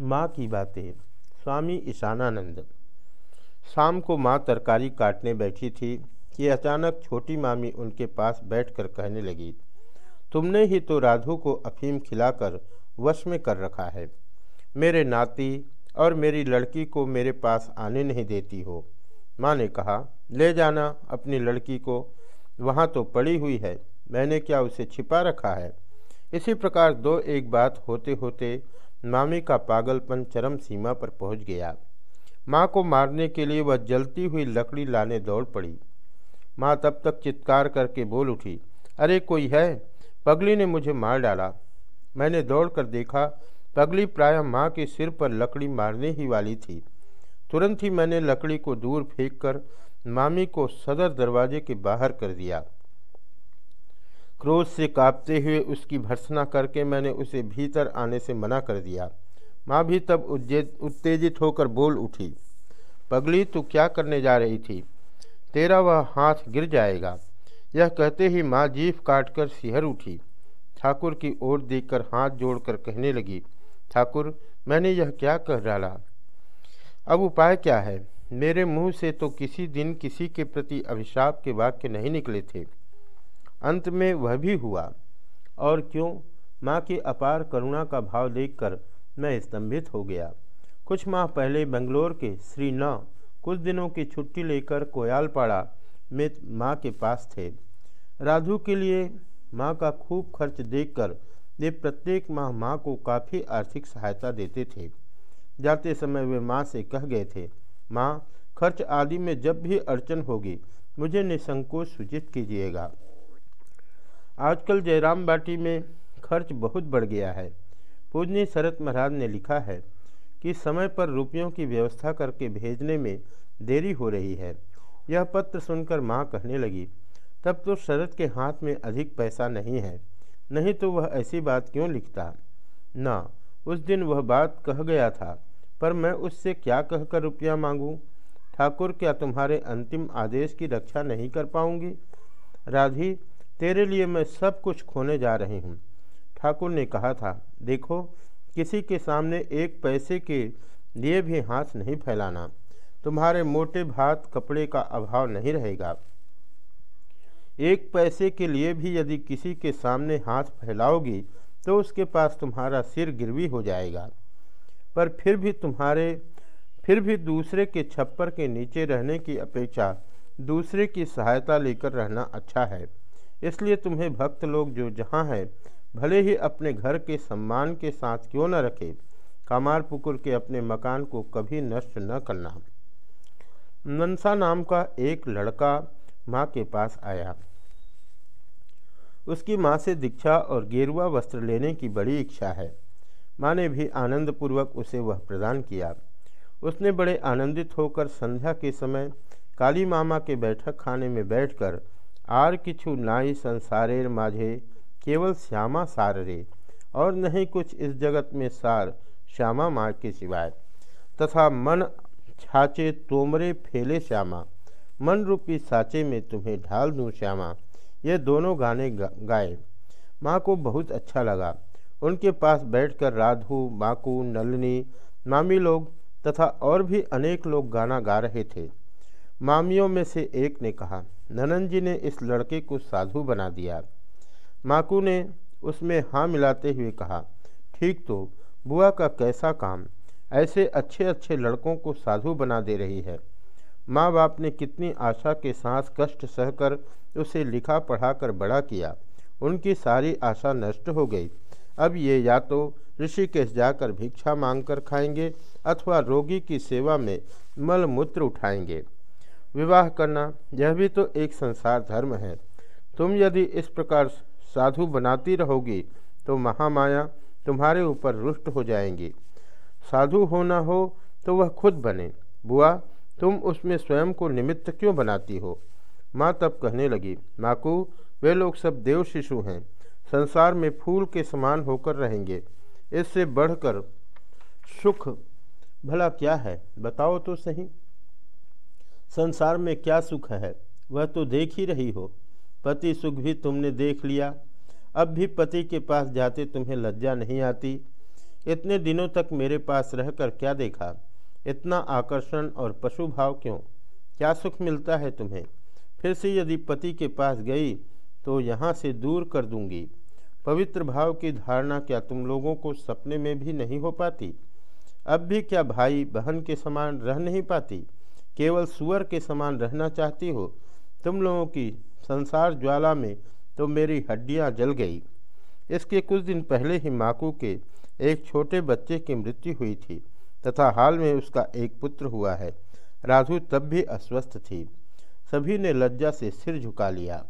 माँ की बातें। स्वामी ईशानानंद। शाम को माँ तरकारी काटने बैठी थी कि अचानक छोटी मामी उनके पास बैठकर कहने लगी, तुमने ही तो राधु को अफीम खिलाकर वश में कर रखा है। मेरे नाती और मेरी लड़की को मेरे पास आने नहीं देती हो। माँ ने कहा, ले जाना अपनी लड़की को, वहाँ तो पड़ी हुई है, मैंने क्या उसे छिपा रखा है? इसी प्रकार दो एक बात होते होते मामी का पागलपन चरम सीमा पर पहुँच गया। माँ को मारने के लिए वह जलती हुई लकड़ी लाने दौड़ पड़ी। माँ तब तक चित्कार करके बोल उठी, अरे, कोई है? पगली ने मुझे मार डाला। मैंने दौड़कर देखा, पगली प्रायः माँ के सिर पर लकड़ी मारने ही वाली थी। तुरंत ही मैंने लकड़ी को दूर फेंककर मामी को सदर दरवाजे के बाहर कर दिया। क्रोध से कांपते हुए उसकी भर्सना करके मैंने उसे भीतर आने से मना कर दिया। माँ भी तब उत्तेजित होकर बोल उठी, पगली, तू क्या करने जा रही थी? तेरा वह हाथ गिर जाएगा। यह कहते ही माँ जीभ काटकर सिहर उठी। ठाकुर की ओर देखकर हाथ जोड़कर कहने लगी, ठाकुर, मैंने यह क्या कह डाला? अब उपाय क्या है? मेरे मुँह से तो किसी दिन किसी के प्रति अभिशाप के वाक्य नहीं निकले थे। अंत में वह भी हुआ। और क्यों? माँ की अपार करुणा का भाव देखकर मैं स्तंभित हो गया। कुछ माह पहले बेंगलोर के श्री न कुछ दिनों की छुट्टी लेकर कोयालपाड़ा में माँ के पास थे। राधु के लिए माँ का खूब खर्च देखकर वे प्रत्येक माह माँ को काफ़ी आर्थिक सहायता देते थे। जाते समय वे माँ से कह गए थे, माँ, खर्च आदि में जब भी अड़चन होगी, मुझे निसंकोच सूचित कीजिएगा। आजकल जयराम बाटी में खर्च बहुत बढ़ गया है। पूजनी शरत महाराज ने लिखा है कि समय पर रुपयों की व्यवस्था करके भेजने में देरी हो रही है। यह पत्र सुनकर माँ कहने लगी, तब तो शरद के हाथ में अधिक पैसा नहीं है, नहीं तो वह ऐसी बात क्यों लिखता? ना, उस दिन वह बात कह गया था, पर मैं उससे क्या कहकर रुपया मांगूं? ठाकुर, क्या तुम्हारे अंतिम आदेश की रक्षा नहीं कर पाऊँगी? राधी तेरे लिए मैं सब कुछ खोने जा रही हूँ। ठाकुर ने कहा था, देखो, किसी के सामने एक पैसे के लिए भी हाथ नहीं फैलाना। तुम्हारे मोटे भात कपड़े का अभाव नहीं रहेगा। एक पैसे के लिए भी यदि किसी के सामने हाथ फैलाओगी तो उसके पास तुम्हारा सिर गिरवी हो जाएगा। पर फिर भी तुम्हारे, फिर भी दूसरे के छप्पर के नीचे रहने की अपेक्षा दूसरे की सहायता लेकर रहना अच्छा है। इसलिए तुम्हें भक्त लोग जो जहाँ हैं, भले ही अपने घर के सम्मान के साथ क्यों न रखे, कामार पुकुर के अपने मकान को कभी नष्ट न करना। नंसा नाम का एक लड़का माँ के पास आया। उसकी माँ से दीक्षा और गेरुआ वस्त्र लेने की बड़ी इच्छा है। माँ ने भी आनंदपूर्वक उसे वह प्रदान किया। उसने बड़े आनंदित होकर संध्या के समय काली मामा के बैठक खाने में बैठकर आर किछु नाई संसारेर माझे केवल श्यामा सार रे और नहीं कुछ इस जगत में सार श्यामा माँ के सिवाय। तथा मन छाचे तोमरे फैले श्यामा मन रूपी साचे में तुम्हें ढाल दूँ श्यामा। ये दोनों गाने गा, गाए। माँ को बहुत अच्छा लगा। उनके पास बैठकर राधु माकू नलनी मामी लोग तथा और भी अनेक लोग गाना गा रहे थे। मामियों में से एक ने कहा ननन जी ने इस लड़के को साधु बना दिया। माकू ने उसमें हाँ मिलाते हुए कहा, ठीक तो बुआ का कैसा काम? ऐसे अच्छे अच्छे लड़कों को साधु बना दे रही है। माँ बाप ने कितनी आशा के साथ कष्ट सहकर उसे लिखा पढ़ा कर बड़ा किया। उनकी सारी आशा नष्ट हो गई। अब ये या तो ऋषिकेश जाकर भिक्षा मांगकर खाएँगे अथवा रोगी की सेवा में मल मूत्र उठाएँगे। विवाह करना, यह भी तो एक संसार धर्म है। तुम यदि इस प्रकार साधु बनाती रहोगी तो महामाया तुम्हारे ऊपर रुष्ट हो जाएँगी। साधु होना हो तो वह खुद बने। बुआ, तुम उसमें स्वयं को निमित्त क्यों बनाती हो? माँ तब कहने लगी, माकू, वे लोग सब देव शिशु हैं। संसार में फूल के समान होकर रहेंगे। इससे बढ़कर सुख भला क्या है? बताओ तो सही। संसार में क्या सुख है? वह तो देख ही रही हो। पति सुख भी तुमने देख लिया। अब भी पति के पास जाते तुम्हें लज्जा नहीं आती। इतने दिनों तक मेरे पास रहकर क्या देखा? इतना आकर्षण और पशु भाव क्यों? क्या सुख मिलता है तुम्हें? फिर से यदि पति के पास गई तो यहाँ से दूर कर दूँगी। पवित्र भाव की धारणा क्या तुम लोगों को सपने में भी नहीं हो पाती? अब भी क्या भाई बहन के समान रह नहीं पाती? केवल सुअर के समान रहना चाहती हो, तुम लोगों की संसार ज्वाला में तो मेरी हड्डियाँ जल गई। इसके कुछ दिन पहले ही माकू के एक छोटे बच्चे की मृत्यु हुई थी, तथा हाल में उसका एक पुत्र हुआ है। राधु तब भी अस्वस्थ थी। सभी ने लज्जा से सिर झुका लिया।